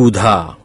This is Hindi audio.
क्षुधा।